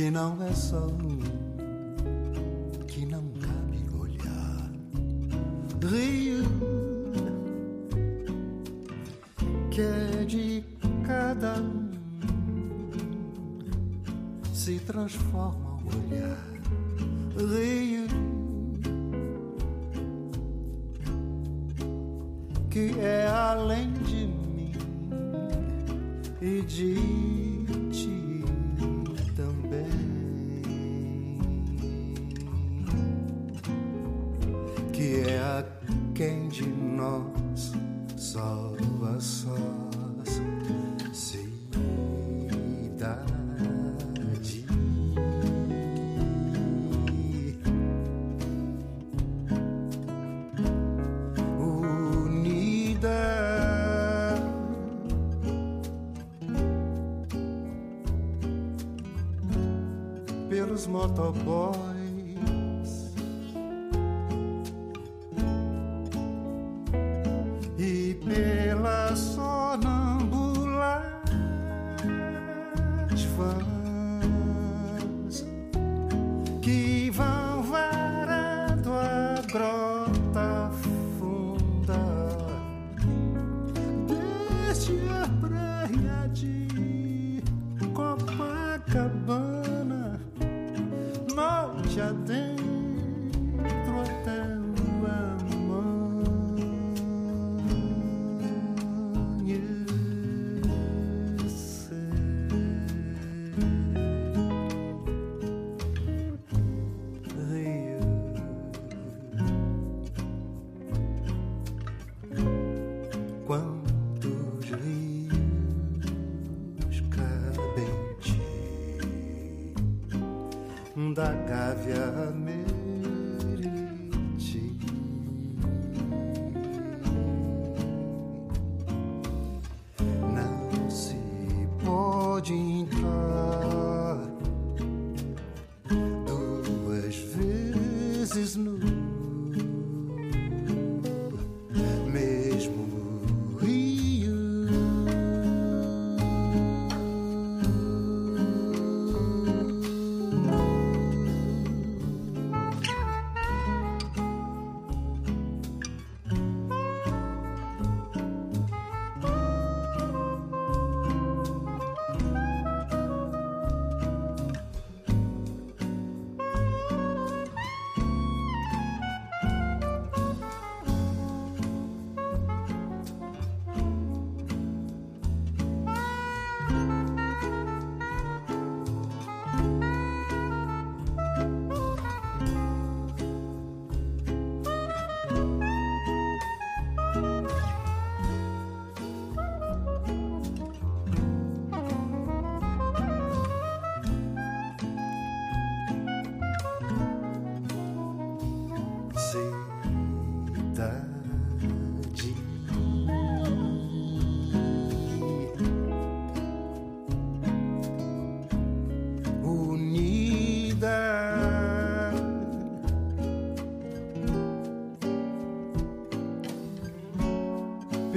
que não é só um, que não cabe olhar. Rio que é de cada um se transforma o olhar. Rio que é além de mim e de nós só a unida pelos motoboys ela sonambula as vãs que vão varando a grota funda. Deste a praia de Copacabana norte adentro da Gávea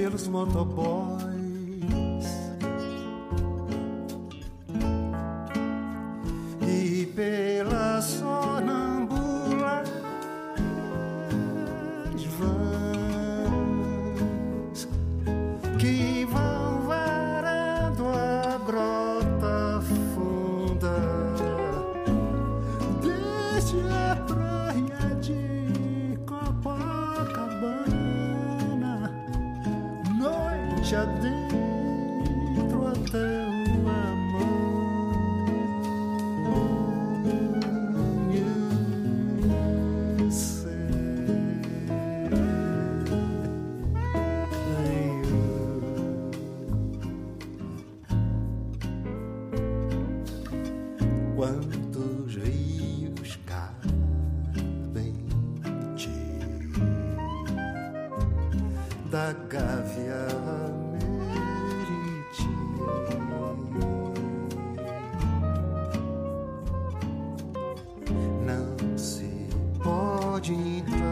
pelos motoboys. E pela noite adentro até o amanhecer. Quantos rios cabem em ti da Gávea margem